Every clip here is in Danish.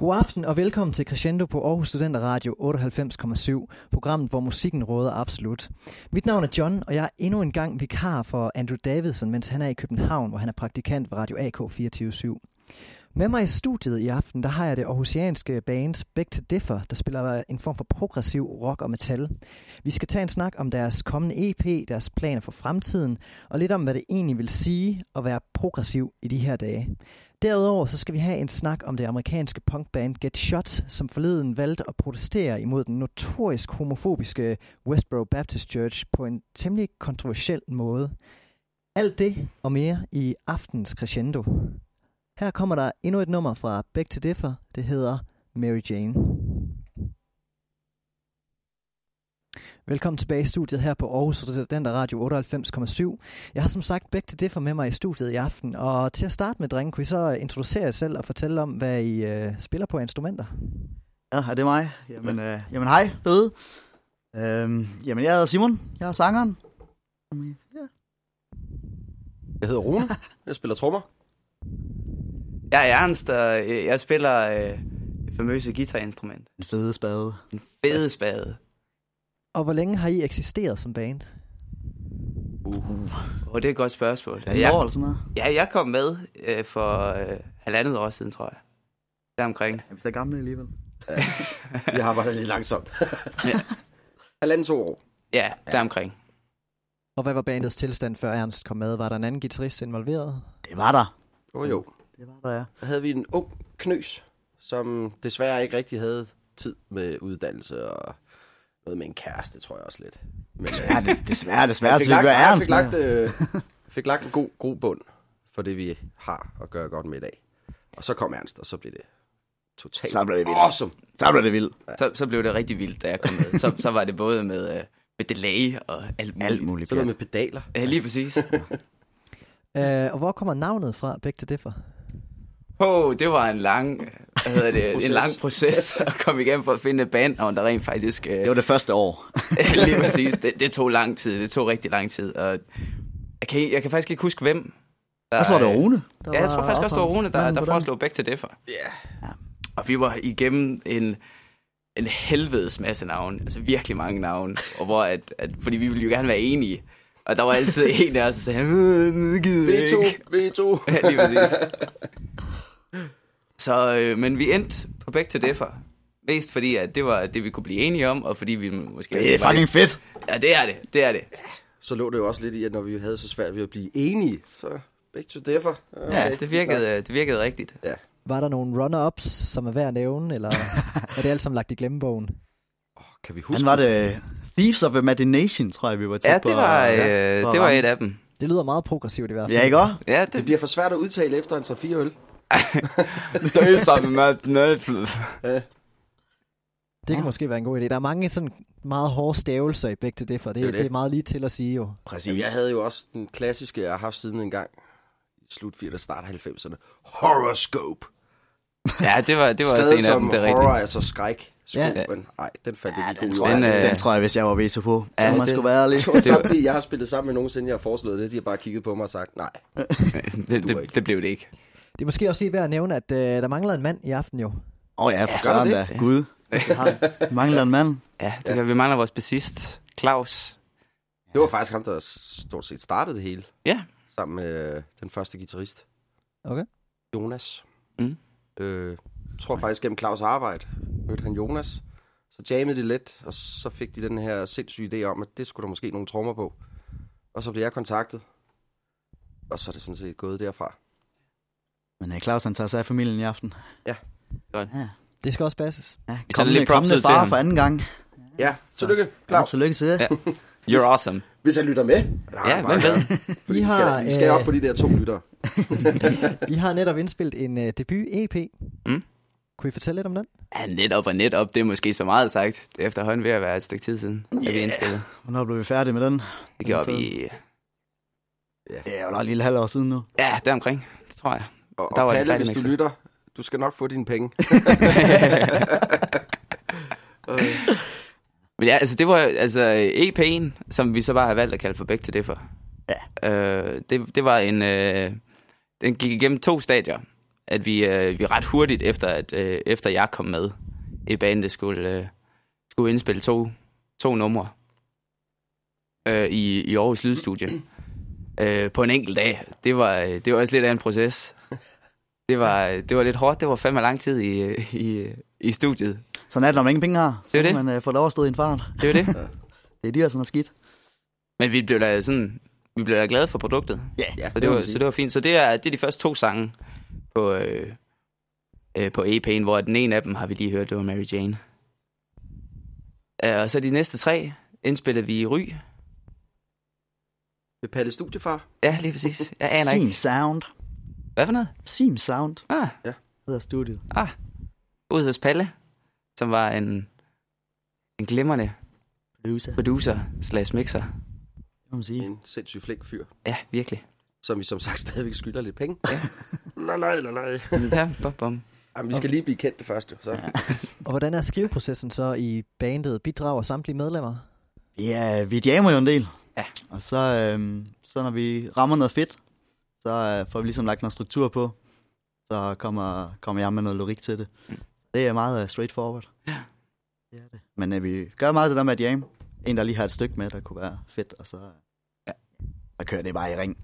God aften og velkommen til Crescendo på Aarhus Studenter Radio 98,7, programmet, hvor musikken råder absolut. Mit navn er John, og jeg er endnu en gang vikar for Andrew Davidson, mens han er i København, hvor han er praktikant ved Radio AK 24 med mig i studiet i aften, der har jeg det aarhusianske band Back to Differ, der spiller en form for progressiv rock og metal. Vi skal tage en snak om deres kommende EP, deres planer for fremtiden, og lidt om, hvad det egentlig vil sige at være progressiv i de her dage. Derudover så skal vi have en snak om det amerikanske punkband Get Shot, som forleden valgte at protestere imod den notorisk homofobiske Westboro Baptist Church på en temmelig kontroversiel måde. Alt det og mere i aftens crescendo. Her kommer der endnu et nummer fra Back to Differ. Det hedder Mary Jane. Velkommen tilbage i studiet her på Aarhus den der Radio 98,7. Jeg har som sagt Back to Differ med mig i studiet i aften, og til at starte med, drenge, kunne I så introducere jer selv og fortælle om, hvad I øh, spiller på instrumenter? Ja, er det mig? Jamen, øh, jamen hej derude. Øhm, jamen, jeg hedder Simon. Jeg er sangeren. Ja. Jeg hedder Rune. Jeg spiller trommer. Jeg er Ernst, og øh, jeg spiller øh, det famøse guitarinstrument. En fede spade. En fede spade. Og hvor længe har I eksisteret som band? Uh. Og det er et godt spørgsmål. Ja, jeg, år eller sådan noget? Ja, jeg kom med øh, for øh, halvandet år siden, tror jeg. Der omkring. Ja, vi er gamle alligevel. Ja. vi har arbejdet lidt langsomt. ja. Halvandet to år. Ja, der omkring. Og hvad var bandets tilstand, før Ernst kom med? Var der en anden guitarist involveret? Det var der. Åh oh, jo. Det var der, ja. Der havde vi en ung knøs, som desværre ikke rigtig havde tid med uddannelse og noget med en kæreste, tror jeg også lidt. Men, ja, det, desværre, desværre, så vi gør ærens fik lagt, øh, fik lagt en god, god bund for det, vi har at gøre godt med i dag. Og så kom Ernst, og så blev det totalt så blev det vildt. awesome. Så blev det vildt. Ja. Så, så blev det rigtig vildt, da jeg kom med. Så, så var det både med, øh, med delay og alt muligt. Alt muligt. Så med pedaler. Ja, lige præcis. uh, og hvor kommer navnet fra, Back to Differ? Oh, det var en lang, hvad hedder det, en lang proces at komme igennem for at finde et bandnavn, der rent faktisk... Øh, det var det første år. lige præcis. Det, det tog lang tid. Det tog rigtig lang tid. Og jeg kan, jeg kan faktisk ikke huske, hvem. Der, jeg tror, det var Rune. Der ja, jeg tror faktisk også, det var Rune, der, der foreslog Back to Differ. Yeah. Ja. Og vi var igennem en, en helvedes masse navne. Altså virkelig mange navne. Og hvor at, at, fordi vi ville jo gerne være enige. Og der var altid en af os, der sagde, V2, V2. ja, lige præcis. Så, øh, men vi endte på Back to Differ. Mest fordi, at det var det, vi kunne blive enige om, og fordi vi måske... Det er fucking lidt... fedt. Ja, det er det. Det er det. Så lå det jo også lidt i, at når vi havde så svært ved at blive enige, så Back to Differ. Okay. Ja, det virkede, det virkede rigtigt. Ja. Var der nogle runner-ups, som er værd at nævne, eller er det alt sammen lagt i glemmebogen? Oh, kan vi huske Han var det Thieves of Imagination, tror jeg, vi var tæt ja, det var, på. Ja, øh, det var et af dem. Det lyder meget progressivt i hvert fald. Ja, ikke også? Ja, det... det bliver for svært at udtale efter en 3-4 øl. Thieves of Imagination. Ja. Det kan måske være en god idé. Der er mange sådan meget hårde stavelser i begge til det, for det, det, det. det er meget lige til at sige jo. Præcis. Jamen, jeg havde jo også den klassiske, jeg har haft siden en gang i slut 80'erne, start 90'erne. Horoscope. Ja, det var, det var også en af dem, det er horror, altså skræk. Ja. Men nej, den faldt ja, ikke den, tror jeg, øh, den tror jeg, hvis jeg var veto på. Ja, man det, skulle være ærlig. Det var jeg har spillet sammen med nogen, siden jeg har foreslået det. De har bare kigget på mig og sagt, nej. det, det, det, blev det ikke. Det er måske også lige værd at nævne, at øh, der mangler en mand i aften jo. Åh oh, ja, for ja, søren da. Gud. Vi mangler en mand. Ja, det ja. vi mangler vores bassist, Claus. Det var faktisk ham, der stort set startede det hele. Ja. Sammen med øh, den første guitarist. Okay. Jonas. Mm. Øh, jeg tror faktisk gennem Claus' arbejde mødte han Jonas. Så jammede de lidt, og så fik de den her sindssyge idé om, at det skulle der måske nogle trommer på. Og så blev jeg kontaktet. Og så er det sådan set gået derfra. Men uh, Claus han tager sig af familien i aften. Ja. Godt. Ja. Det skal også passes. Ja, kom, lige kommende far for anden gang. Ja, tillykke, Claus. Ja, tillykke til det. Ja. You're awesome. Hvis han lytter med. Ja, hvem ved? I har, vi skal op på de der to lytter. I har netop indspillet en uh, debut-EP. Mm. Kunne I fortælle lidt om den? Ja, netop og netop. Det er måske så meget sagt. Det er efterhånden ved at være et stykke tid siden, yeah. at vi indspillede. Hvornår blev vi færdige med den? Det gjorde vi... Ja, det er jo nok lige et halvt år siden nu. Ja, det er omkring. Det tror jeg. Og, der og var Palle, hvis du lytter, du skal nok få dine penge. Men ja, altså det var altså EP'en, som vi så bare har valgt at kalde for Back to Differ. Ja. Øh, det, det var en... Øh, den gik igennem to stadier. at vi, øh, vi ret hurtigt efter, at, øh, efter jeg kom med i bandet, skulle, øh, skulle indspille to, to numre øh, i, i Aarhus Lydstudie øh, på en enkelt dag. Det var, øh, det var også lidt af en proces. Det var, det var lidt hårdt. Det var fandme lang tid i, i, i studiet. Sådan er det, når man ingen penge har. Så Det er det. man øh, få det overstået i en fart. Det er det. Det er dyrt, sådan noget skidt. Men vi blev da sådan, vi blev da glade for produktet. Ja, Ja, Så det, var, så det var fint. Så det er, det er de første to sange på, øh, øh, på EP'en, hvor den ene af dem har vi lige hørt, det var Mary Jane. Uh, og så de næste tre indspillede vi i Ry. Ved Palle Studiefar. Ja, lige præcis. Jeg aner Seam ikke. Sound. Hvad for noget? Seam Sound Ah, hedder studiet. ah. Ude hos Palle, som var en, en glimrende Producer, producer slash mixer. må man sige. En sindssygt flink fyr, Ja, virkelig. som vi som sagt stadigvæk skylder lidt penge. Ja. nej, nej, nej, nej. Ja, bom, bom. Jamen, vi skal lige blive kendt det første, så. Og hvordan er skriveprocessen så i bandet? Bidrager samtlige medlemmer? Ja, vi jammer jo en del. Ja. Og så, øhm, så når vi rammer noget fedt, så øh, får vi ligesom lagt noget struktur på. Så kommer, kommer jeg med noget lyrik til det. Det er meget uh, straightforward. Ja. Det er det. Men øh, vi gør meget det der med at jam. En, der lige har et stykke med, der kunne være fedt, og så, Ja. så kører det bare i ring.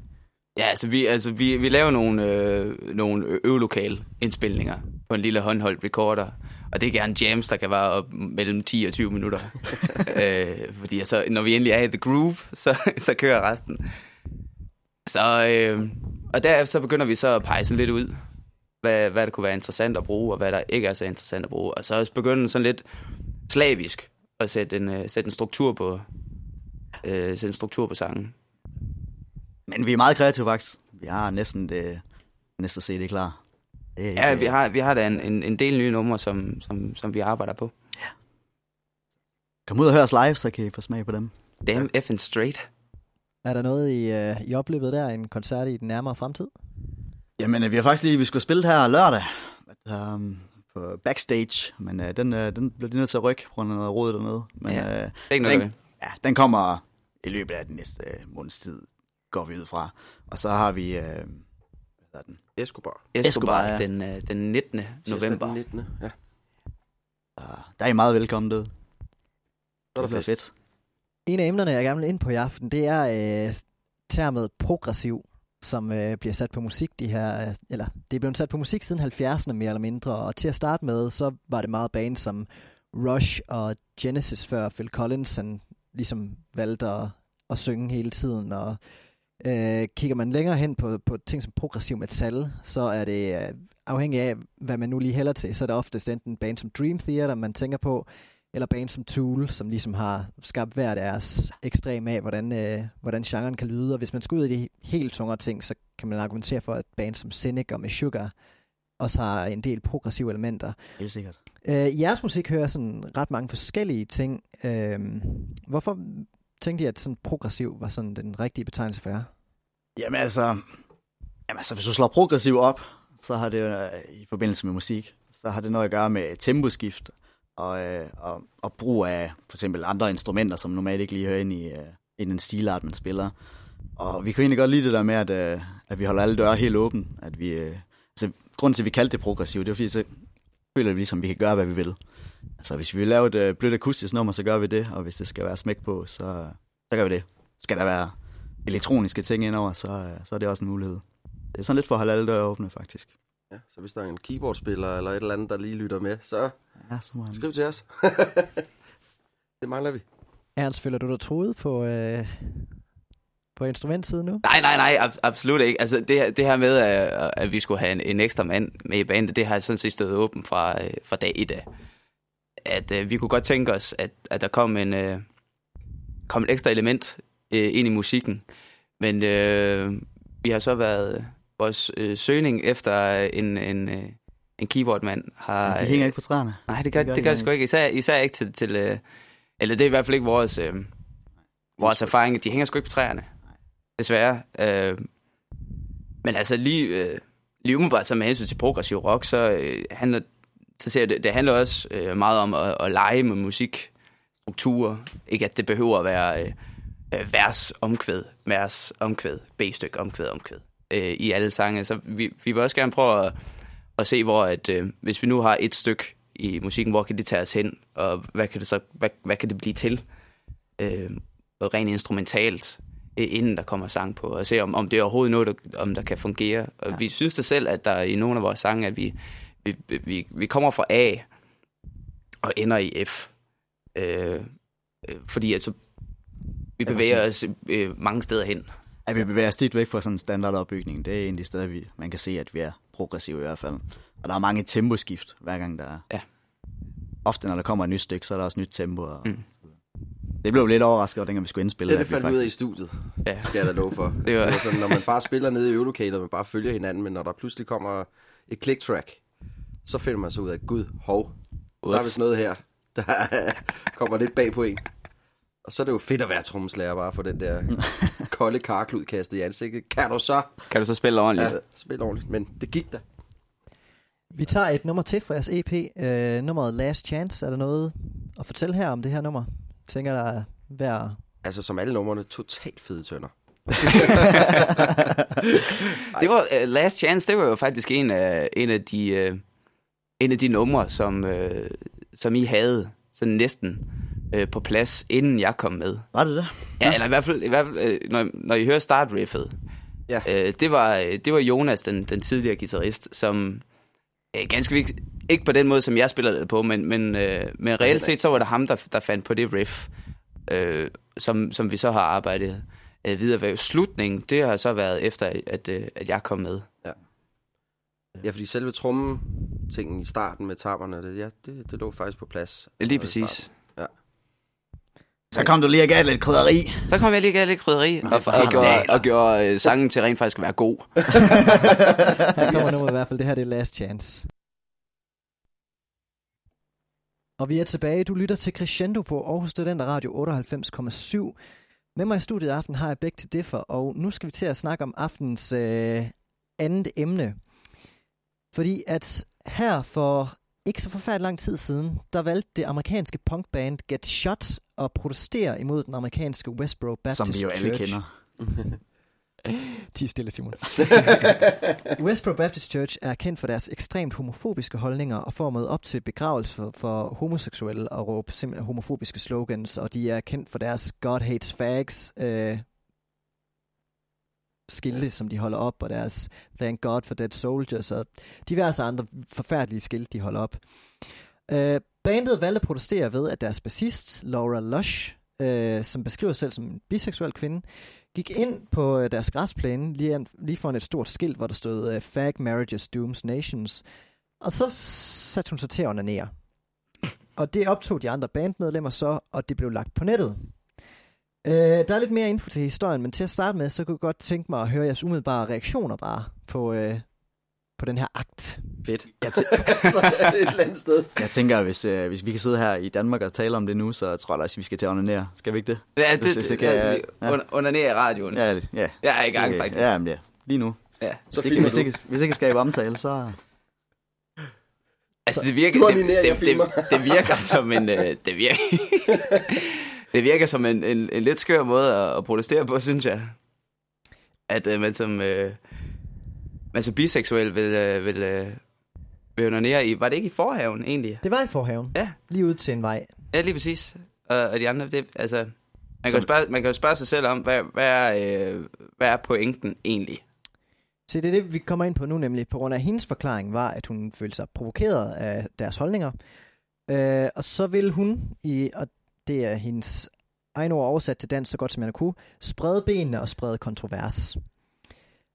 Ja, altså vi, altså, vi, vi laver nogle, øh, nogle øvelokale indspilninger på en lille håndholdt recorder. Og det er gerne jams, der kan være op mellem 10 og 20 minutter. øh, fordi så, når vi endelig er i the groove, så, så kører resten. Så, øh, og derefter så begynder vi så at pege sådan lidt ud, hvad, hvad der kunne være interessant at bruge, og hvad der ikke er så interessant at bruge. Og så også begynde sådan lidt slavisk at sætte en, øh, sætte en struktur på, øh, sætte en struktur på sangen. Men vi er meget kreative faktisk. Vi har næsten det næste CD klar. Det er Ja, ikke- vi har, vi har da en, en, en del nye numre, som, som, som vi arbejder på. Kom ud og hør os live, så kan I få smag på dem. Damn effing straight. Er der noget, I, øh, I oplevede der? En koncert i den nærmere fremtid? Jamen, øh, vi har faktisk lige, vi skulle spille her lørdag um, på backstage, men uh, den, uh, den blev de nødt til at rykke på grund af noget råd dernede. Men Ja. Det er ikke noget, den, ja, den kommer i løbet af den næste uh, måneds tid, går vi ud fra. Og så har vi, uh, hvad hedder den? Escobar. Escobar, Escobar, ja. den, øh, den 19. Tirsdag november. Den 19. Ja. Uh, der er I meget velkommen derude. Så er Det der bliver fest. fedt. En af emnerne, jeg gerne vil ind på i aften, det er øh, termet progressiv, som øh, bliver sat på musik de her, øh, eller det er blevet sat på musik siden 70'erne mere eller mindre, og til at starte med, så var det meget band som Rush og Genesis, før Phil Collins han ligesom valgte at, at synge hele tiden, og øh, kigger man længere hen på, på ting som progressiv metal, så er det øh, afhængig af, hvad man nu lige hælder til, så er det oftest enten band som Dream Theater, man tænker på, eller band som Tool, som ligesom har skabt hver deres ekstrem af, hvordan, øh, hvordan genren kan lyde. Og hvis man skal ud i de helt tungere ting, så kan man argumentere for, at band som Cynic og Meshuggah også har en del progressive elementer. Helt sikkert. Øh, I jeres musik hører sådan ret mange forskellige ting. Øh, hvorfor tænkte I, at sådan progressiv var sådan den rigtige betegnelse for jer? Jamen altså, jamen altså, hvis du slår progressiv op, så har det jo øh, i forbindelse med musik, så har det noget at gøre med temposkift og, øh, og, og brug af for eksempel andre instrumenter, som normalt ikke lige hører ind i, øh, i den stilart, man spiller. Og vi kunne egentlig godt lide det der med, at, øh, at vi holder alle døre helt åbne. At vi, øh, altså, grunden til, at vi kaldte det progressivt, det er fordi, så føler vi ligesom, at vi kan gøre, hvad vi vil. Altså, hvis vi vil lave et øh, blødt akustisk nummer, så gør vi det, og hvis det skal være smæk på, så, så gør vi det. Skal der være elektroniske ting indover, så, øh, så er det også en mulighed. Det er sådan lidt for at holde alle døre åbne, faktisk. Ja, så hvis der er en keyboardspiller eller et eller andet, der lige lytter med, så Ja, så må han... skriv til os. det mangler vi. Ernst, føler du dig troet på, øh, på instrumentsiden nu? Nej, nej, nej, ab- absolut ikke. Altså, det, her- det her med, at, at vi skulle have en, en ekstra mand med i bandet, det har sådan set stået åben fra, øh, fra dag et af. At øh, vi kunne godt tænke os, at, at der kom en, øh, kom et ekstra element øh, ind i musikken. Men øh, vi har så været... Vores øh, søgning efter en, en, øh, en keyboardmand har... Ja, de hænger ikke på træerne. Nej, det gør Det gør det, de gør det sgu ikke. Især, især ikke til... til øh, eller det er i hvert fald ikke vores, øh, vores erfaring. De hænger sgu ikke på træerne. Desværre. Øh, men altså lige, øh, lige umiddelbart så med hensyn til progressiv rock, så øh, handler, så ser det, det handler også øh, meget om at, at lege med musikstrukturer. Ikke at det behøver at være øh, øh, vers, omkvæd, vers, omkvæd, B-stykke, omkvæd, omkvæd øh, i alle sange. Så vi, vi vil også gerne prøve at, og se, hvor at, øh, hvis vi nu har et stykke i musikken, hvor kan det tage os hen, og hvad kan det så hvad, hvad kan det blive til? Øh, og rent instrumentalt, øh, inden der kommer sang på, og se om, om det er overhovedet noget, der, om der kan fungere. Og ja. vi synes det selv, at der i nogle af vores sange, at vi, vi, vi, vi kommer fra A og ender i F. Øh, øh, fordi altså, vi bevæger os øh, mange steder hen. At vi bevæger os tit væk fra sådan en standardopbygning. Det er de steder, vi, man kan se, at vi er progressive i hvert fald. Og der er mange temposkift, hver gang der er. Ja. Ofte, når der kommer et nyt stykke, så er der også nyt tempo. Og Mm. Det blev lidt overrasket, over, dengang vi skulle indspille. Det, det vi fandt vi ud af i faktisk- studiet, Ja. skal jeg da love for. Det var- det var sådan, når man bare spiller nede i øvelokalet, og man bare følger hinanden, men når der pludselig kommer et click-track, så finder man så ud af, gud, hov, der er vist noget her, der kommer lidt bag på en. Og så er det jo fedt at være trommeslager, bare for den der kolde karklud kastet i ansigtet. Kan du så? Kan du så spille ordentligt? Ja, spille ordentligt. Men det gik da. Vi tager et nummer til fra jeres EP. Øh, nummeret Last Chance. Er der noget at fortælle her om det her nummer? Jeg tænker, der er værd Altså som alle numrene, totalt fede tønder. Det var uh, Last Chance, det var jo faktisk en af, en af de uh, en af de numre, som, uh, som I havde sådan næsten uh, på plads, inden jeg kom med. Var det det? Ja, eller i hvert fald, i hvert fald uh, når, når I hører startriffet, Ja. uh, det, var, øh, det var Jonas, den, den tidligere guitarist, som uh, ganske vigtigt, ikke på den måde, som jeg spiller det på, men, men, uh, men reelt set, så var det ham, der, der fandt på det riff, uh, som, som vi så har arbejdet uh, videre ved. Slutningen, det har så været efter, at, uh, at jeg kom med. Ja, fordi selve trummen tingen i starten med tammerne, det, ja, det, det lå faktisk på plads. Lige i præcis. starten. Så kom du lige og gav lidt krydderi. Så kom jeg lige og gav lidt krydderi, og, for og, gjorde, og gjorde øh, sangen til rent faktisk at være god. Her kommer nummeret i hvert fald. Det her det er Last Chance. Og vi er tilbage. Du lytter til Crescendo på Aarhus Studenter Radio 98,7. Med mig i studiet i aften har jeg Bæk til Differ, og nu skal vi til at snakke om aftens øh, andet emne. Fordi at her for ikke så forfærdelig lang tid siden, der valgte det amerikanske punkband Get Shot at protestere imod den amerikanske Westboro Baptist Som vi jo alle Church. kender. Ti stille, Simon. Westboro Baptist Church er kendt for deres ekstremt homofobiske holdninger og for at møde op til begravelse for, for homoseksuelle og råbe simpelthen homofobiske slogans, og de er kendt for deres God hates fags øh, skilte, som de holder op, og deres Thank God for Dead Soldiers, og diverse andre forfærdelige skilte, de holder op. Øh, bandet valgte at protestere ved, at deres bassist, Laura Lush, øh, som beskriver sig selv som en biseksuel kvinde, gik ind på øh, deres græsplæne lige, an, lige foran et stort skilt, hvor der stod øh, Fag Marriages Dooms Nations. Og så satte hun sig til at onanere. Og det optog de andre bandmedlemmer så, og det blev lagt på nettet. Øh, der er lidt mere info til historien, men til at starte med, så kunne jeg godt tænke mig at høre jeres umiddelbare reaktioner bare på, øh, på den her akt. Fedt. Jeg, tæ- så er det et eller andet sted. jeg tænker, hvis, øh, hvis vi kan sidde her i Danmark og tale om det nu, så tror jeg også, vi skal til at onanere. Skal vi ikke det? Ja, det, Hvis- det, hvis det kan, kan- ja. ja. ned i radioen. Ja. Ja. Jeg er i gang, Okay. faktisk. Ja, men ja. Lige nu. Ja. Så Hvis filmer hvis, ikke- hvis ikke skaber omtale, så... Altså, det virker, det, det, det, det virker som en... øh, Det virker, det virker som en, en, en lidt skør måde at, at protestere på, synes jeg. At uh, man som... Uh, som biseksuel vil, uh, vil, uh, vil onanere i... Var det ikke i forhaven, egentlig? Det var i forhaven. Ja. Lige ud til en vej. Ja, lige præcis. Og, og de andre, det, altså... Man kan, Som- jo spørge, man kan jo spørge sig selv om, hvad, hvad, er, øh, hvad er pointen egentlig? Så det er det, vi kommer ind på nu, nemlig på grund af hendes forklaring var, at hun følte sig provokeret af deres holdninger. Øh, og så vil hun, i, og det er hendes egen ord oversat til dansk så godt som jeg kunne, sprede benene og sprede kontrovers.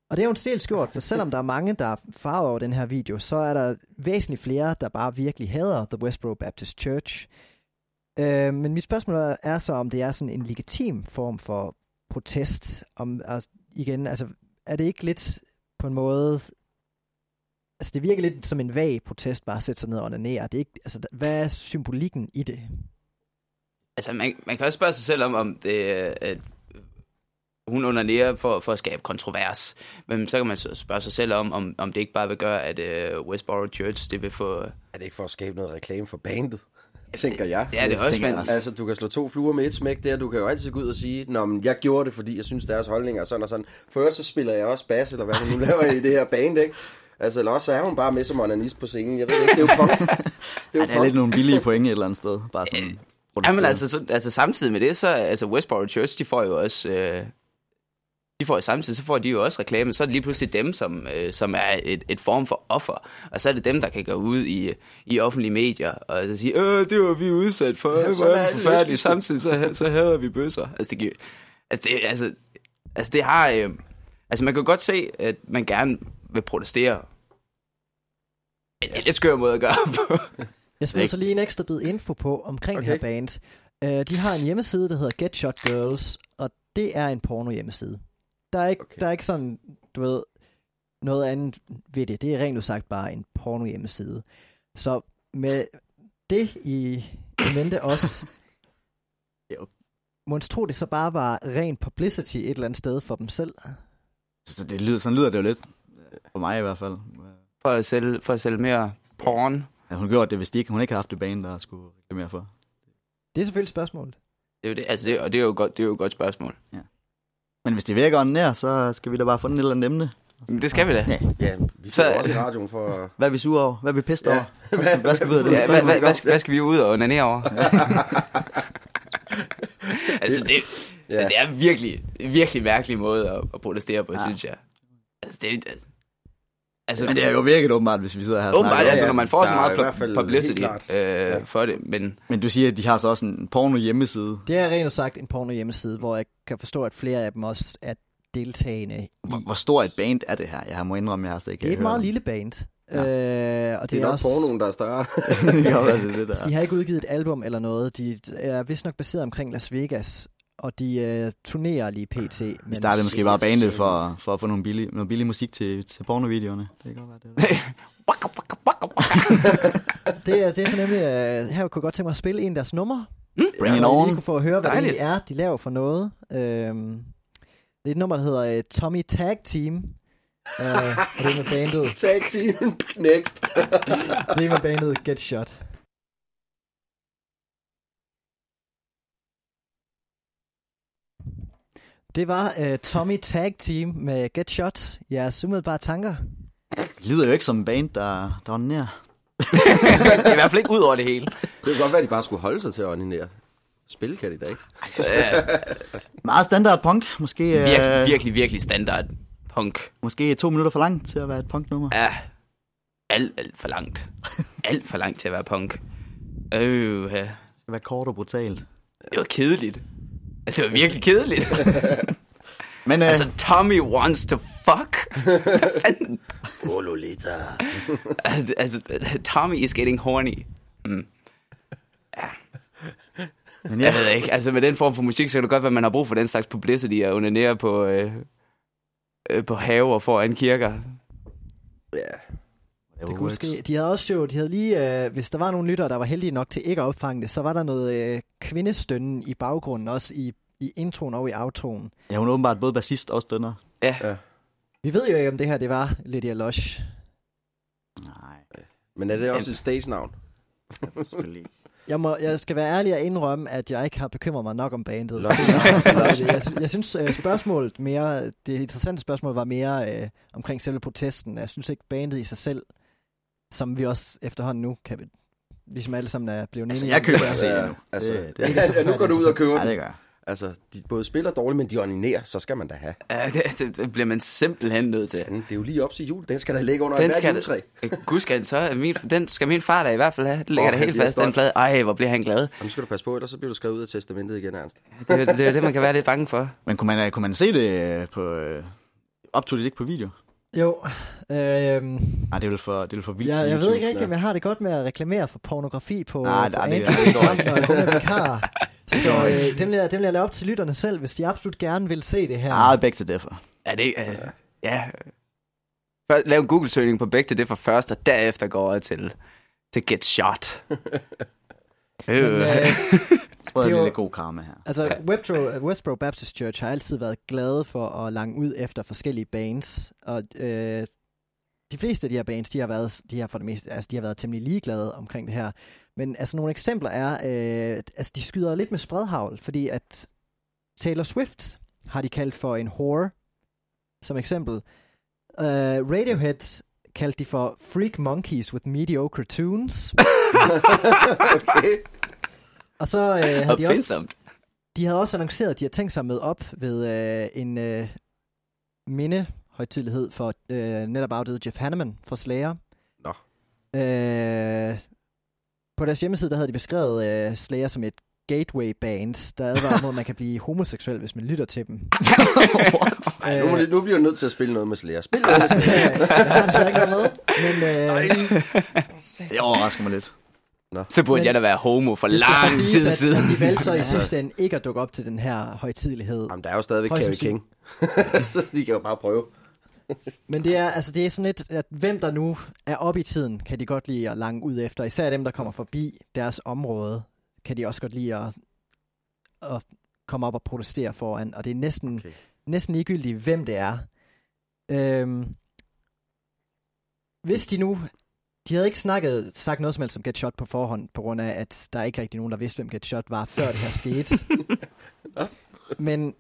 Og det er jo en stil skjort, for selvom der er mange, der er farvet over den her video, så er der væsentligt flere, der bare virkelig hader The Westboro Baptist Church. Øh, men mit spørgsmål er så, om det er sådan en legitim form for protest. Om, altså, igen, altså, er det ikke lidt på en måde... Altså, det virker lidt som en vag protest, bare at sætte sig ned og onanere. Det er ikke, altså, hvad er symbolikken i det? Altså, man, man kan også spørge sig selv om, om det er, at hun onanerer for, for at skabe kontrovers. Men så kan man spørge sig selv om, om, om det ikke bare vil gøre, at uh, Westboro Church, det vil få... Er det ikke for at skabe noget reklame for bandet? Tænker jeg. Ja, det er også, men, også. Altså, du kan slå to fluer med et smæk der. Du kan jo altid gå ud og sige, Nå, men jeg gjorde det, fordi jeg synes, deres holdninger er sådan og sådan. For øvrigt, så spiller jeg også bas, eller hvad man nu laver i det her band, ikke? Altså, eller også så er hun bare med som onanist på scenen. Jeg ved ikke, det er jo punk. Det er Ja, jo det er lidt nogle billige point et eller andet sted. Bare sådan, Jamen protesteret. altså, så, altså samtidig med det, så altså Westboro Church, de får jo også... Øh, de får jo samtidig, så får de jo også reklame, så er det lige pludselig dem, som, øh, som er et, et form for offer. Og så er det dem, der kan gå ud i, i offentlige medier og så sige, øh, det var vi udsat for, Ja, ja, det var det forfærdeligt. Samtidig så, så hader vi bøsser. Altså, det, giver- altså, det, altså, altså, det har... Øh, altså, man kan godt se, at man gerne vil protestere. Men det er lidt skør måde at gøre på. Jeg smider så lige en ekstra bid info på omkring okay. det her band. Uh, de har en hjemmeside, der hedder Get Shot Girls, og det er en porno hjemmeside. Der er ikke, okay. Der er ikke sådan, du ved, noget andet ved det. Det er rent udsagt bare en porno hjemmeside. Så med det i, i mente også, Jo. Måns tro, det så bare var ren publicity et eller andet sted for dem selv. Så det lyder, sådan lyder det jo lidt. For mig i hvert fald. For at sælge, for at sælge mere porn. Ja, hun gjorde det, hvis de ikke, hun ikke havde haft det bane, der skulle reklamere for. Det er selvfølgelig spørgsmålet. Det er jo det, altså det, og det er jo godt, det er jo et godt spørgsmål. Men hvis det virker nær, så skal vi da bare få en eller anden emne. Men det skal vi da. Ja. Ja, vi Så- også i radioen for... Hvad er vi sure over? Hvad er vi pissed Ja. over? Hvad skal, hvad skal vi ud af det? Ja, hvad, hvad, hvad, skal, hvad skal vi ud og onanere over? altså, det, Ja. det er virkelig, virkelig mærkelig måde at, at protestere på, Ja. ja. synes jeg. Altså, det, altså, altså, Men det er jo virket åbenbart, hvis vi sidder her og Åbenbart, altså, det. når man får så er meget publicity øh, Ja. for det, men Men du siger, at de har så også en porno hjemmeside. Det er rent udsagt en porno hjemmeside, hvor jeg kan forstå, at flere af dem også er deltagende i. Hvor, hvor stor et band er det her? Jeg må indrømme, jeg har altså ikke Det er et meget om lille band. Ja. Øh, og Det er nok også, pornoen, der er større. det kan være, det er det der. Så de har ikke udgivet et album eller noget. De er vist nok baseret omkring Las Vegas, og de øh, turnerer lige pt. Vi Men startede måske bare bandet for, for at få nogle billig, noget billig musik til, til pornovideoerne. Det kan godt være, det er det. er, det er så nemlig, øh, her kunne jeg godt tænke mig at spille en af deres numre. Bring it så I on. lige kunne få at høre, hvad Dejligt. det er, de laver for noget. Øhm, det er et nummer, der hedder øh, Tommy Tag Team. Øh, og det er med bandet, Tag team. Next. det er med bandet Get Shot. Det var uh, Tommy Tag Team med Get Shot. Jeres umiddelbare tanker? Det lyder jo ikke som en band, der, der er nær. I hvert fald ikke ud over det hele. Det kunne godt være, at de bare skulle holde sig til at ordinere. Spil kan de da ikke. Ja, Meget standard punk. Måske, virkelig, øh, virkelig, virkelig standard punk. måske to minutter for langt til at være et punknummer. Ja, alt, alt for langt. Alt for langt til at være punk. Øh, ja. Det skal være kort og brutalt. det var kedeligt. Altså, det var virkelig kedeligt. Men øh, altså, Tommy wants to fuck. Hvad fanden? Altså, altså, Tommy is getting horny. Mm. men Jeg ja, ved ikke, altså med den form for musik, så kan det godt være, at man har brug for den slags publicity og onanere på, øh, øh, på haver foran kirker. Ja. Det kunne måske, de havde også jo, de havde lige, øh, hvis der var nogle lyttere, der var heldige nok til ikke at opfange det, så var der noget øh, kvindestønnen i baggrunden, også i, i introen og i outroen. Ja, hun er åbenbart både bassist og stønner. Ja, ja. Vi ved jo ikke, om det her det var Lydia Lush. Nej, Men er det også et stage-navn? selvfølgelig ikke. Jeg, må, jeg skal være ærlig og indrømme, at jeg ikke har bekymret mig nok om bandet. Lush. jeg, jeg synes, øh, spørgsmålet mere, det interessante spørgsmål var mere øh, omkring selve protesten. Jeg synes ikke, bandet i sig selv, som vi også efterhånden nu kan, ligesom alle sammen er blevet Altså, enige jeg køber er- det nu. Altså, Det- det, det er så ja, nu går du ud og køber Ja, den. det gør jeg. Altså, de både spiller dårligt, men de ordinerer, så skal man da have. Ja, det, det, det bliver man simpelthen nødt til. Fanden, Det er jo lige op til jul. Den skal da ligge under Den den skal juletræ. Gud skal den så, min, den skal min far da i hvert fald have. Det ligger oh, han helt fast, den stolt. plade. Ej, hvor bliver han glad. Nu skal du passe på, ellers så bliver du skrevet ud af testamentet igen, Ernst. Det, er jo- det er jo det, man kan være lidt bange for. Men kunne man, øh, kunne man se det øh, på... Øh, optog de det ikke på video? Jo, øh, Nej, det er vel for, det er vel for vildt jeg, til jeg ved ikke rigtigt, om jeg har det godt med at reklamere for pornografi på, Nej, nej, det- Android, det går jeg. Så øh, den, vil jeg, den vil jeg lade op til lytterne selv, hvis de absolut gerne vil se det her. Ah, back to Deffer. Er det ikke... Uh, ja. Først, lav en Google-søgning på begge til det for først, og derefter går over til, til Get Shot. Men, øh, øh, Jeg tror, Det er lidt god karma her. Altså, Webtro, Westboro Baptist Church har altid været glade for at lange ud efter forskellige bands, og øh, de fleste af de her bands, de har været, de har for det meste, altså, de har været temmelig ligeglade omkring det her. Men altså, nogle eksempler er, øh, altså, de skyder lidt med spredhavl, fordi at Taylor Swift har de kaldt for en whore, som eksempel. Uh, Radiohead kaldte de for Freak Monkeys with Mediocre Tunes. okay. Og så øh, havde de også, de havde også annonceret, at de havde tænkt sig at møde op ved øh, en øh, mindehøjtidlighed for øh, netop afdøde Jeff Hanneman fra Slayer. Nå. Øh, på deres hjemmeside der havde de beskrevet øh, Slayer som et gateway band, der advarer mod, at man kan blive homoseksuel, hvis man lytter til dem. What? Ej, nu, det- nu bliver jeg nødt til at spille noget med Slayer. Spil noget med Slayer. jeg har desværre ikke noget med, men øh, Det overrasker mig lidt. Så burde Men- jeg da være homo for det skal lang tid siges, at, siden. at de valgte så i sidste ende ikke at dukke op til den her højtidelighed. Jamen, der er jo stadigvæk Carrie King. så de kan jo bare prøve. Men det er, altså, det er sådan lidt, at hvem der nu er oppe i tiden, kan de godt lide at lange ud efter. Især dem, der kommer forbi deres område, kan de også godt lide at, at komme op og protestere foran. Og det er næsten. Okay. næsten ligegyldigt, hvem det er. Øhm, hvis de nu... De havde ikke snakket, sagt noget som helst om Get Shot på forhånd, på grund af, at der er ikke rigtig nogen, der vidste, hvem Get Shot var, før det her skete. Men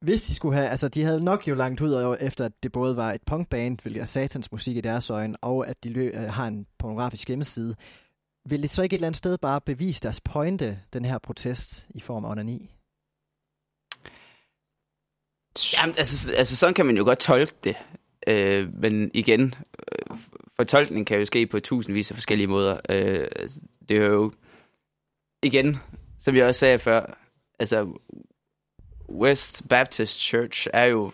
hvis de skulle have, altså de havde nok jo langt ud over, efter at det både var et punkband, hvilket er satans musik i deres øjne, og at de lø, øh, har en pornografisk hjemmeside, vil det så ikke et eller andet sted bare bevise deres pointe, den her protest, i form af onani? Jamen, altså, altså, sådan kan man jo godt tolke det. Øh, men igen, øh, fortolkning kan jo ske på tusindvis af forskellige måder. Øh, altså, det er jo, igen, som jeg også sagde før, altså, West Baptist Church er jo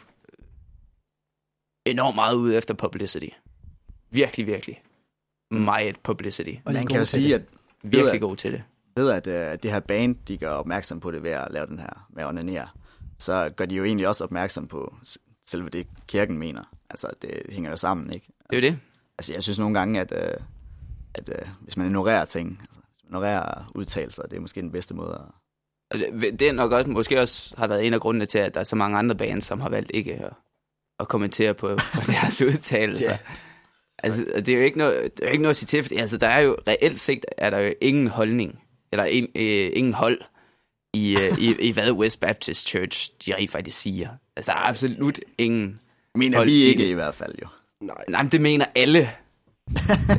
enormt meget ude efter publicity. Virkelig, virkelig. Meget publicity. Og Man kan jo sige, det. at Virkelig god til det. ved at øh, det her band, de gør opmærksom på det ved at lave den her med at onanere, så gør de jo egentlig også opmærksom på selve det, kirken mener. Altså, det hænger jo sammen, ikke? Det er jo det. Altså, jeg synes nogle gange, at, øh, at øh, hvis man ignorerer ting, altså, hvis man ignorerer udtalelser, det er måske den bedste måde at... Det- er nok også, måske også har været en af grundene til, at der er så mange andre bands, som har valgt ikke at, at kommentere på, på deres udtalelser. Ja. Altså, det er jo ikke noget, det er jo ikke noget at sige til, fordi altså, der er jo reelt set, er der jo ingen holdning, eller en, øh, ingen hold i, øh, i, i, hvad West Baptist Church, de rent faktisk siger. Altså, der er absolut ingen. Mener Hold vi ikke i hvert fald jo, Nej. Nej, men det mener alle.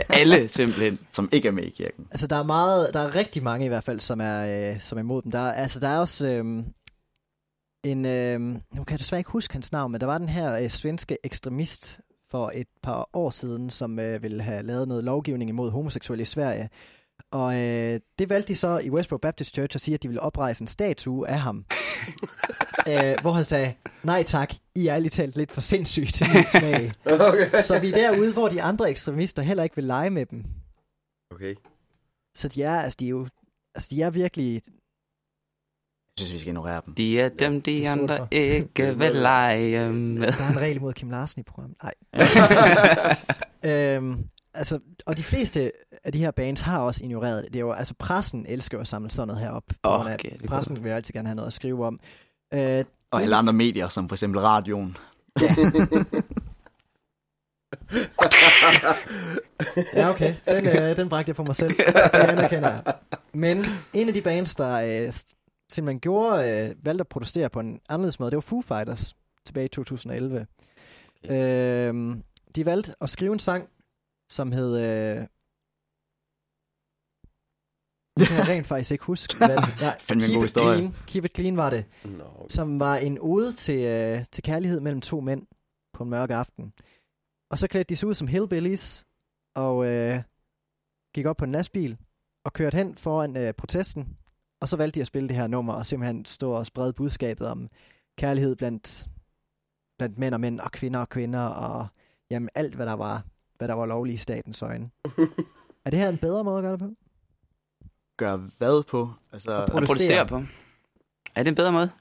alle simpelthen. som ikke er med i kirken. Altså, der er meget, der er rigtig mange i hvert fald, som er, øh, som er imod dem. Der, er- altså, der er også øh, en, øh, nu kan jeg desværre ikke huske hans navn, men der var den her øh, svenske ekstremist for et par år siden, som øh, ville have lavet noget lovgivning imod homoseksuelle i Sverige. Og øh, det valgte de så i Westboro Baptist Church at sige, at de ville oprejse en statue af ham. øh, hvor han sagde, nej tak, I er ærligt talt lidt for sindssyge til min smag. Okay. Så vi er derude, hvor de andre ekstremister heller ikke vil lege med dem. okay. Så de er, altså de er jo, altså de er virkelig, Jeg synes, vi skal ignorere dem. De er dem, de er sort andre for. ikke vil lege med. der er en regel mod Kim Larsen i programmet. Nej. øhm, altså, og de fleste af de her bands har også ignoreret det. det er jo, altså pressen elsker jo at samle sådan noget her op. Åh, grund af, okay, det pressen vil jo altid gerne have noget at skrive om. Øh, Og alle andre medier, som for eksempel radioen. Ja, okay. Den, øh, den bragte jeg på mig selv. Det anerkender jeg. Men en af de bands, der øh, simpelthen gjorde, øh, valgte at protestere på en anderledes måde, det var Foo Fighters tilbage i 2011. Okay. Øh, de valgte at skrive en sang, som hed... Øh, det kan jeg rent faktisk ikke huske. Hvad, ja, Fandme en god historie. Clean, Keep It Clean var det Nå, okay. som var en ode til, øh, til kærlighed mellem to mænd på en mørk aften. Og så klædte de sig ud som hillbillies og øh, gik op på en lastbil og kørte hen foran øh, protesten. Og så valgte de at spille det her nummer og simpelthen stå og sprede budskabet om kærlighed blandt, blandt mænd og mænd og kvinder og kvinder og jamen alt, hvad der var, hvad der var lovligt i statens øjne. er det her en bedre måde at gøre det på? Gør hvad på? Altså, Og At Protestere. protestere på. Er det en bedre måde?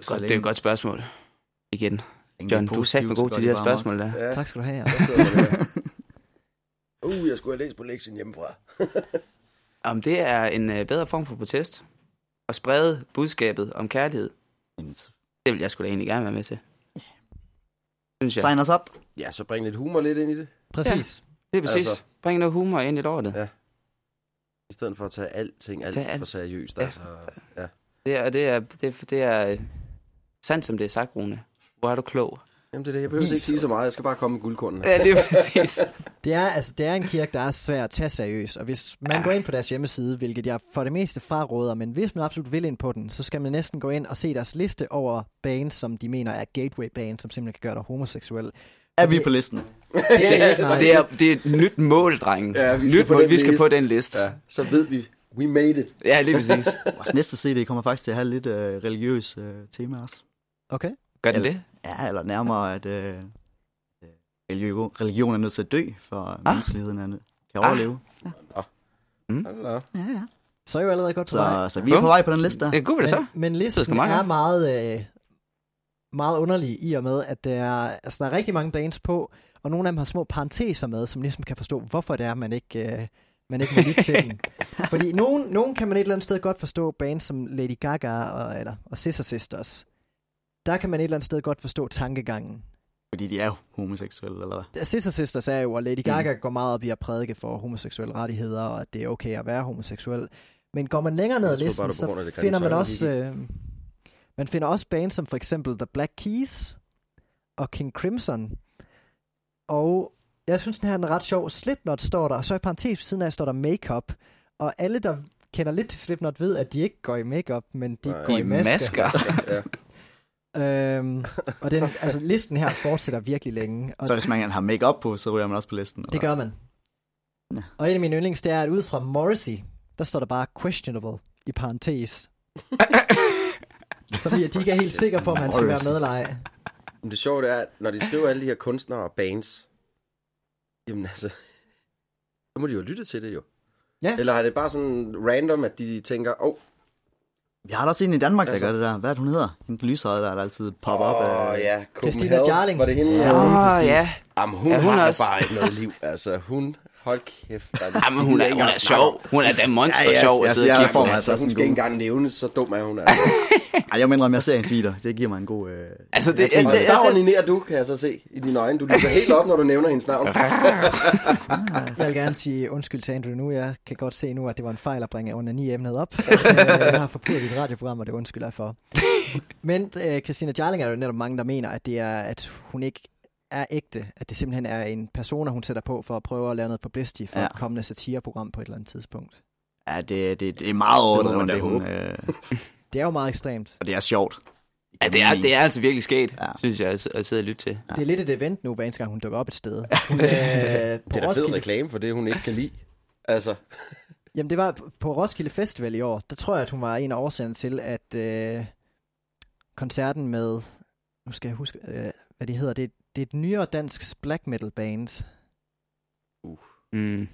så Godt, det er et godt spørgsmål. Igen. John, det er du er sagt med god til de her spørgsmål der. Ja. Tak skal du have. Ja. Uh, jeg skulle have læst på lektien hjemmefra. Om det er en øh, bedre form for protest. At sprede budskabet om kærlighed. Det vil jeg sgu da egentlig gerne være med til. Synes jeg. Sign us up. Ja, så bring lidt humor lidt ind i det. Præcis. Det er præcis. Altså. Bring noget humor ind i lortet. Ja. I stedet for at tage alting alt Tage for alt- seriøst. Ja. Altså, ja. Det er, det er, det er, det er øh, sandt, som det er sagt, Rune. Hvor er du klog. Jamen, det er det. Jeg behøver ikke sige så meget. Jeg skal bare komme med guldkornen. Ja, det er præcis. Det er, altså, det er en kirke, der er svær at tage seriøst, og hvis man ja. går ind på deres hjemmeside, hvilket jeg for det meste fraråder, men hvis man absolut vil ind på den, så skal man næsten gå ind og se deres liste over bands, som de mener er gateway bands, som simpelthen kan gøre dig homoseksuel. Er vi på listen? Det er ikke nej. Det er, det er et nyt mål, drenge. Ja, vi skal nyt på mål. den Vi skal liste. på den liste. Ja, så ved vi. We made it. Ja, lige præcis. Vores næste CD kommer faktisk til at have lidt øh, religiøs øh, tema også. Okay. Gør den Eller- det? Ja, eller nærmere, at øh, øh, religion, religion er nødt til at dø, for ah. menneskeligheden er nød, kan Ah. overleve. Eller, Ja, ja. Så er jo allerede godt på vej. Så, så vi er på vej på den liste der. Det kunne vi da så. Men, men Det er listen meget er meget, øh, meget underlig i og med, at der er, altså, der er rigtig mange bands på, og nogle af dem har små parenteser med, som ligesom kan forstå, hvorfor det er, man ikke, øh, man ikke må lytte til dem. Fordi nogen, nogen kan man et eller andet sted godt forstå bands som Lady Gaga og, eller, og Sister Sisters. Der kan man et eller andet sted godt forstå tankegangen. Fordi de er jo homoseksuelle, eller hvad? Sister Sisters er jo, og Lady Gaga mm. går meget op i at prædike for homoseksuelle rettigheder, og at det er okay at være homoseksuel. Men går man længere ned ad listen, bare, så det finder man også, øh, man finder også bands som for eksempel The Black Keys og King Crimson. Og jeg synes, den her er ret sjov. Slipknot står der, og så i parentes siden af står der Makeup. Og alle, der kender lidt til Slipknot, ved, at de ikke går i makeup, men de Nej. går i, I masker. masker. ja. Øhm, og den, altså, listen her fortsætter virkelig længe. Og Så hvis man har make på, så ryger man også på listen. Det gør man. Ja. Og en af mine yndlings, det er, at ud fra Morrissey, der står der bare questionable i parentes. Så vi, de ikke er helt sikre på, om han skal være med eller ej. Men det sjove det er, at når de skriver alle de her kunstnere og bands, jamen altså, så må de jo lytte til det jo. Ja. Eller er det bare sådan random, at de tænker, åh, oh, Vi har da også en i Danmark, der Altså- gør det der. Hvad er det, hun hedder? Hende lysrede der, der altid popper op. åh af... ja, Christina Jarling. Var det hende? Ja. Præcis. ja. Jamen, hun, Ja, ja, hun er har også- bare ikke noget liv. Altså, hun, hold kæft. Der er Jamen, hun er, hun er sjov. Hun er da monster Ja, ja, sjov jeg- at sidde jeg- og jeg kigge får på. mig Altså, altså hun sådan skal ikke god. engang nævnes, så dum er hun. Altså, Ej, jeg mener, om jeg ser hendes video. Det giver mig en god... Øh... Altså, det, Jeg det, det, der ordinerer du, kan jeg så se i dine øjne. Du lyser helt op, når du nævner hendes navn. Jeg vil gerne sige undskyld til Andrew nu. Jeg kan godt se nu, at det var en fejl at bringe under ni emnet op. Øh, Jeg har forpurret dit radioprogram, og det undskylder jeg for. Men øh, Christina Jarling er jo netop mange, der mener, at det er, at hun ikke er ægte. At det simpelthen er en person, hun sætter på for at prøve at lave noget publicity for Ja. et kommende satireprogram på et eller andet tidspunkt. Ja, det, det, det er meget overdrevet, da det, hun... Øh... Det er jo meget ekstremt. Og det er sjovt. ja, det, er, det er altså virkelig sket, Ja. synes jeg, at, sidde og lytte til. Det er lidt et event nu, hver eneste gang hun dukker op et sted. Hun, øh, på Det er da fed Roskilde, reklame for det, hun ikke kan lide. Altså, jamen det var på Roskilde Festival i år. Der tror jeg, at hun var en af årsagerne til, at øh, koncerten med, nu skal jeg huske, øh, hvad de hedder, det, det er et nyere dansk black metal band. Mm.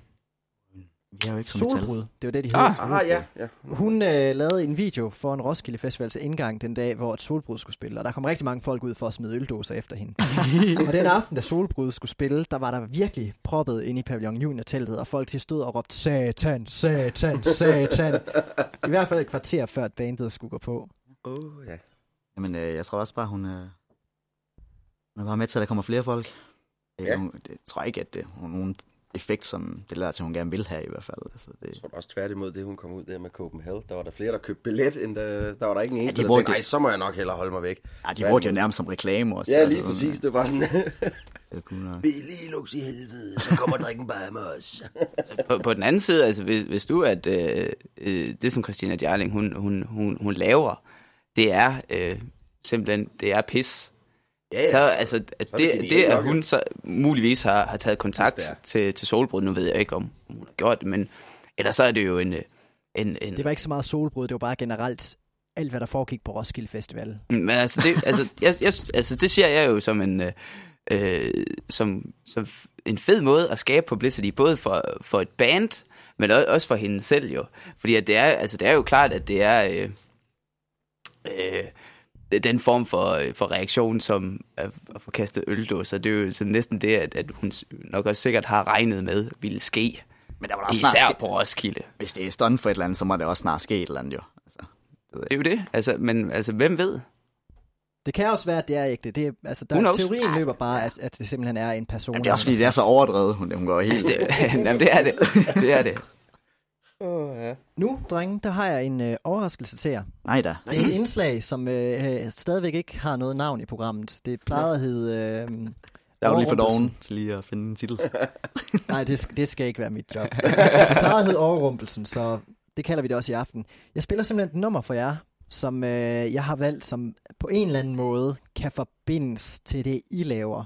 Vi er jo ikke som metal. Solbrud, det var det, de hed. Ah. ah, ja, ja. Hun øh, lavede en video for en Roskilde Festivals indgang den dag, hvor et solbrud skulle spille, og der kom rigtig mange folk ud for at smide øldåser efter hende. og den aften, da solbrud skulle spille, der var der virkelig proppet ind i pavillon junior-teltet, og folk til stod og råbte, satan, satan, satan. I hvert fald et kvarter før, at bandet skulle gå på. Oh, ja. Jamen, øh, jeg tror også bare, hun, øh, hun er bare med til, at der kommer flere folk. Det, Ja. hun, det tror jeg ikke, at det har nogen effekt, som det lader til, at hun gerne vil have i hvert fald. Altså, det, Jeg tror også tværtimod, det hun kom ud der med Copenhagen. Der var der flere, der købte billet, end der, der var der ikke en eneste, de der tænkte, nej, så må jeg nok hellere holde mig væk. ja, de brugte jo nærmest som reklame også. Ja, lige altså, præcis. Det var sådan, Det kunne, nok. vi er lige luks i helvede, så kommer drikken bare med os. På, på den anden side, altså, hvis, hvis du at øh, øh, det, som Christina Jarling, hun, hun, hun, hun laver, det er øh, simpelthen, det er pis. Ja, ja. Så altså, at er det det, det, at hun så muligvis har, har taget kontakt til, til Solbrud, nu ved jeg ikke, om hun har gjort det, men ellers så er det jo en, øh, en, en Det var ikke så meget solbrud, det var bare generelt alt, hvad der foregik på Roskilde Festival. Men altså, det, altså, jeg, jeg, altså, det ser jeg jo som en, øh, øh, som, som en fed måde at skabe publicity, både for, for et band, men også for hende selv jo. Fordi at det, er, altså, det er jo klart, at det er øh, øh, den form for, øh, for reaktion, som at, at få kastet øldåser. Det er jo sådan næsten det, at, at hun nok også sikkert har regnet med, ville ske. Men der var da også snart Især ske, på Roskilde. hvis det er stund for et eller andet, så må det også snart ske et eller andet jo. Altså, det Det er jo det. Altså, men altså, hvem ved? Det kan også være, at det er ægte. Det er, altså, der, teorien løber bare, at, at det simpelthen er en person. Jamen, det er også fordi, det er så overdrevet. Hun, hun går helt... Altså, det, jamen, det er det. Det er det. Oh, ja. Nu, drenge, der har jeg en øh, overraskelse til jer. Nej da. Det er et indslag, som øh, øh, stadigvæk ikke har noget navn i programmet. Det plejede at hedde... Øh, Jeg er jo lige for doven til lige at finde en titel. Nej, det, det skal ikke være mit job. Det plejede at hedde Overrumpelsen, så det kalder vi det også i aften. Jeg spiller simpelthen et nummer for jer, som øh, jeg har valgt, som på en eller anden måde kan forbindes til det, I laver.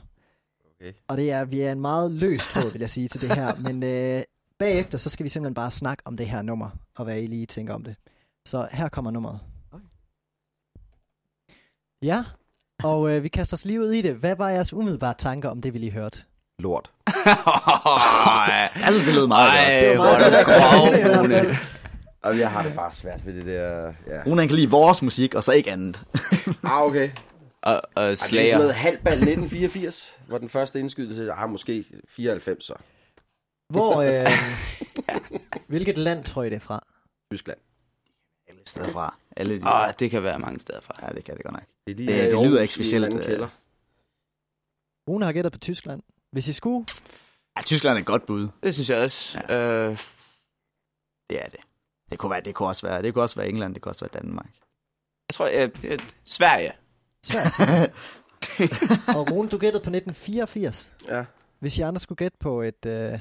Okay. Og det er, vi er en meget løs tråd, vil jeg sige, til det her. Men øh, bagefter, så skal vi simpelthen bare snakke om det her nummer, og hvad I lige tænker om det. Så her kommer nummeret. Ja, og øh, vi kaster os lige ud i det. Hvad var jeres umiddelbare tanker om det, vi lige hørte? Lort. Jeg synes, det lød meget godt. Ej, Det var hvor meget Rune. Og jeg har det bare svært ved det der... Ja. Hun kan lide vores musik, og så ikke andet. Ah, okay. Og, og Ej, det er sådan noget halvbal 1984, var den første indskydelse. Ah, måske 94 så. Hvor, øh, hvilket land tror I det er fra? Tyskland. Alle steder fra. Alle de... Åh, det kan være mange steder fra. Ja, det kan det godt nok. Det, er lige Det- det lyder Aarhus ikke specielt, øh. Rune har gættet på Tyskland. Hvis I skulle, Ja, Tyskland er et godt bud. Det synes jeg også. Ja. Øh, Det er det. Det kunne, være, det kunne også være, det kunne også være England, det kunne også være Danmark. jeg tror, øh, øh, Sverige. svært. og Rune, du gættede på 1984. Ja. Hvis I andre skulle gætte på et, øh,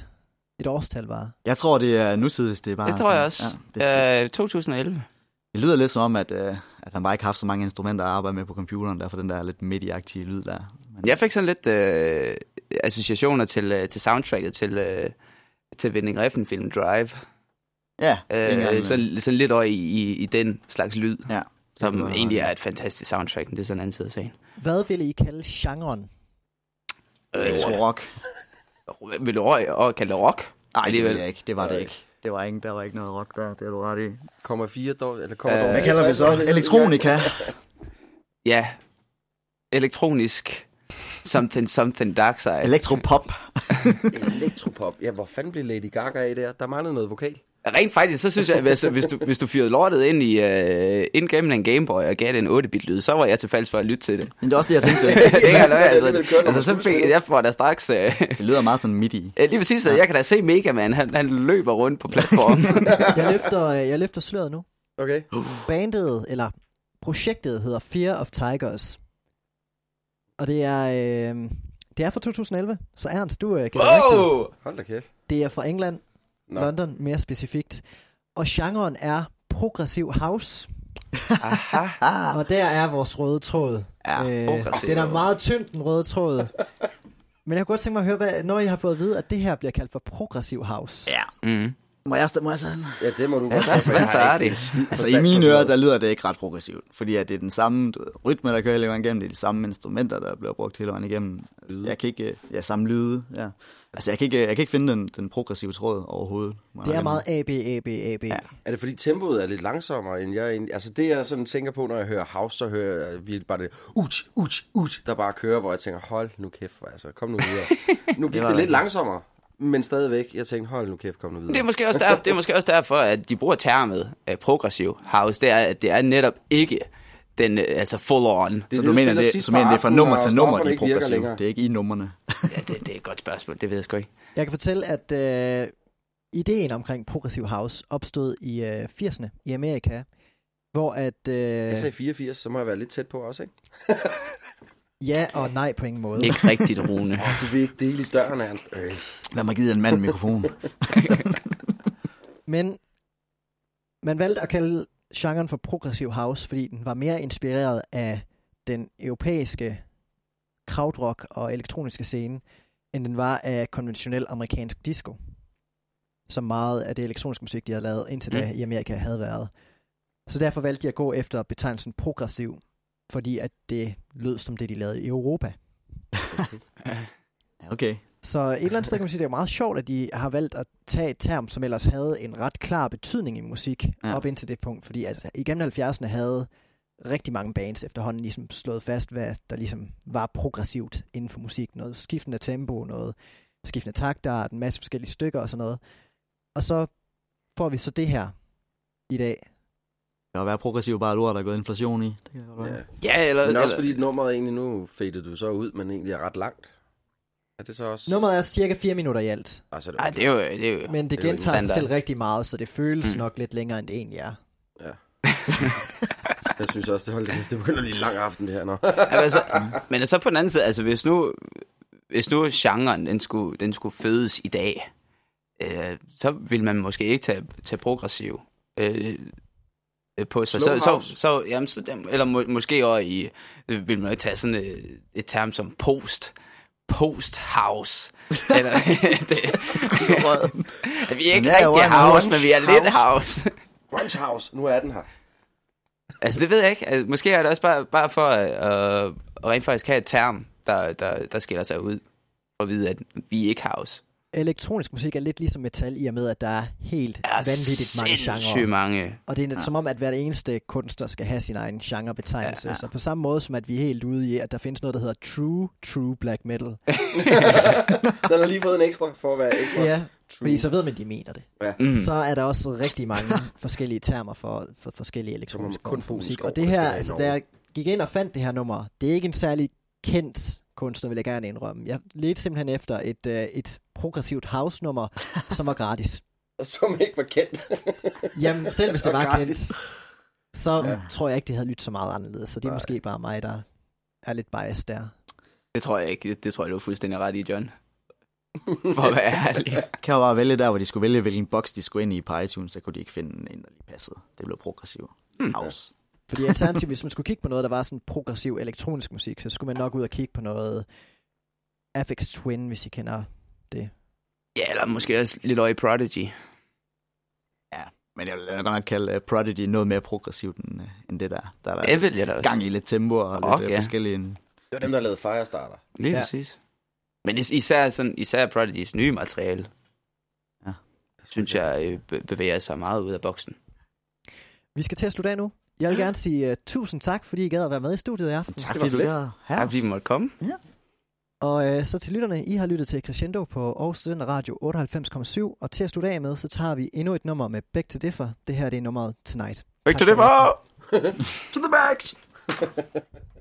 et årstal bare. Jeg tror, det er nutidigt. Det, er bare Det tror jeg sådan- også. Ja, det, skal, Øh, 2011. det lyder lidt som om, at, øh, at han bare ikke har haft så mange instrumenter at arbejde med på computeren, derfor den der lidt midt-agtige lyd der. Men, Jeg fik sådan lidt øh, associationer til, øh, til soundtracket til, øh, til Vending Refn-film Drive. ja Øh, sådan, sådan lidt over i, i, i den slags lyd, ja. som Det var- egentlig er et fantastisk soundtrack, men det er sådan en anden side af sagen. Hvad ville I kalde genren? Elektro rock. Vil du og kalde det rock? Nej, det vil jeg ikke. Det var det ikke. Det var ikke, der var ikke noget rock der, det er du ret i. Kommer fire dår, eller kommer Øh, Hvad kalder vi så? Elektronika. Ja. Elektronisk. Something, something dark side. Elektropop. Elektropop. Ja, hvor fanden blev Lady Gaga af der? Der manglede noget vokal. Rent faktisk, så synes jeg, hvis, hvis, du, hvis du fyrede lortet ind, i, uh, ind gennem en Gameboy og gav det en 8-bit lyd, så var jeg tilfældig for at lytte til det. Men det er også det, jeg tænkte. det er ikke køre, altså, altså, man så fik jeg får da straks... Uh, Det lyder meget sådan midt i. lige præcis, at jeg kan da se Mega Man, han, han løber rundt på platformen. Jeg løfter, øh, jeg løfter sløret nu. Okay. Bandet, eller projektet hedder Fear of Tigers. Og det er, øh, det er fra 2011, så Ernst, du øh, kan wow! Hold da kæft. Det er fra England, Nå. London mere specifikt. Og genren er progressiv house. Aha. Ah, Og der er vores røde tråd. Ja, progressiv. Den er meget tynd, den røde tråd. Men jeg kunne godt tænke mig at høre, hvad, når I har fået at vide, at det her bliver kaldt for progressiv house. ja. Mm. Må jeg, må jeg? Ja, det må du Ja, godt for hvad så er det? Altså i mine ører, der lyder det ikke ret progressivt. Fordi at det er den samme du rytme, der kører hele vejen igennem. Det er de samme instrumenter, der bliver brugt hele vejen igennem. Jeg kan ikke... Ja, samme lyde, ja. Altså jeg kan ikke, jeg kan ikke finde den, den progressive tråd overhovedet. Det er meget AB, AB, AB. Ja. Er det fordi tempoet er lidt langsommere, end jeg egentlig... Altså det, jeg sådan tænker på, når jeg hører house, så hører jeg virkelig bare det... Uch, uch, uch, der bare kører, hvor jeg tænker, hold nu kæft, altså kom nu videre. Nu gik Det det, lidt langsommere, men stadigvæk, jeg tænkte, hold nu kæft, kom nu videre. Det er, måske også der, det er måske også derfor, at de bruger termet uh, progressiv house. Det er, at det er netop ikke den uh, altså full on. Det Så du mener, det, så mener det er fra nummer til nummer, de er progressive. Det er ikke i numrene. Ja, det, det er et godt spørgsmål. Det ved jeg sgu ikke. Jeg kan fortælle, at øh, ideen omkring progressiv house opstod i øh, 80'erne i Amerika, hvor at... Øh, Jeg sagde 84, så må jeg være lidt tæt på også, ikke? ja og nej på ingen måde. Ikke rigtigt, Rune. Du vil ikke dele i døren, Ernst. Øh. Lad mig give en mand en mikrofon. Men man valgte at kalde genren for progressiv house, fordi den var mere inspireret af den europæiske krautrock og elektroniske scene, end den var af konventionel amerikansk disco. Som meget af det elektroniske musik, de havde lavet indtil da Mm. i Amerika, havde været. Så derfor valgte de at gå efter betegnelsen progressiv, fordi at det lød som det, de lavede i Europa. Okay. Så et eller andet sted kan man sige, det er meget sjovt, at de har valgt at tage et term, som ellers havde en ret klar betydning i musik, Ja. op indtil det punkt. Fordi at igennem 70'erne havde rigtig mange bands efterhånden ligesom slået fast, hvad der ligesom var progressivt inden for musik. Noget skiftende tempo, noget skiftende taktart, en masse forskellige stykker og sådan noget. Og så får vi så det her i dag. Kan jo være progressiv bare lort, der er gået inflation i. Det kan godt være. Ja. Ja, eller... Men også eller, fordi nummeret egentlig nu fadede du så ud, men egentlig er ret langt. Er det så også... Nummeret er cirka 4 minutter i alt, Altså, det Nej, det er jo... Det er jo men det Det er gentager sig selv rigtig meget, så det føles Mm. nok lidt længere, end det egentlig er. Ja. jeg synes også, det holdt det. Det begynder en lang aften, det her nu. altså, men så på den anden side, altså hvis nu, hvis nu genren, den skulle, den skulle fødes i dag, øh, så vil man måske ikke tage, tage progressiv øh, øh, på sig. Slow Så, så, så, jamen, så, eller må, måske også i, øh, vil man ikke tage sådan et, et term som post, post-house. eller, det, vi er ikke er rigtig house, men vi er lidt house. Grunge House, nu er den her. Altså, det ved jeg ikke. Altså, måske er det også bare, bare for at, at, at rent faktisk have et term, der, der, der skiller sig ud. For at vide, at vi er ikke house. Elektronisk musik er lidt ligesom metal, i og med, at der er helt er vanvittigt mange genrer. mange. Og det er ja. som om, at hver eneste kunstner skal have sin egen genrebetegnelse. Ja, Ja, ja. ja. Så på samme måde som, at vi er helt ude i, at der findes noget, der hedder true, true black metal. Den har lige fået en ekstra for at være ekstra. Ja, fordi så ved man, at de mener det. Mm. Så er der også rigtig mange forskellige termer for, for forskellige elektroniske for musik. Og det her, er altså, jeg gik ind og fandt det her nummer, det er ikke en særlig kendt kunstner, vil jeg gerne indrømme. Jeg ledte simpelthen efter et, øh, et progressivt house-nummer, som var gratis. Som ikke var kendt. Jamen, selv hvis det var gratis. kendt, så Ja. tror jeg ikke, det havde lyttet så meget anderledes. Så det er Nej. måske bare mig, der er lidt biased der. Det tror jeg ikke. Det tror jeg, du er fuldstændig ret i, John. For at være ærlig. kan jo bare vælge der, hvor de skulle vælge, hvilken boks de skulle ind i på iTunes, så kunne de ikke finde en, der lige passede. Det blev progressiv. Hmm. House. Fordi alternativt, hvis man skulle kigge på noget, der var sådan progressiv elektronisk musik, så skulle man nok ud og kigge på noget Afex Twin, hvis I kender det. Ja, eller måske også lidt øje Prodigy. Men jeg vil godt nok kalde uh, Prodigy noget mere progressivt end, uh, end det der. Der er der vil jeg da også. gang i lidt tempo og Ok, lidt uh, ja. forskellige... Det var dem, der lavede Firestarter. Lige Ja. ja. præcis. Men is- især, sådan, især Prodigys nye materiale, Ja. synes jeg be- bevæger sig meget ud af boksen. Vi skal til at slutte af nu. Jeg vil gerne sige uh, tusind tak, fordi I gad at være med i studiet i aften. Tak fordi du gad Tak fordi I måtte komme. Og uh, så til lytterne, I har lyttet til Crescendo på Aarhus Studenter Radio 98,7. Og til at slutte af med, så tager vi endnu et nummer med Back to Differ. Det her det er nummeret Tonight. Back Tak to det. To the backs!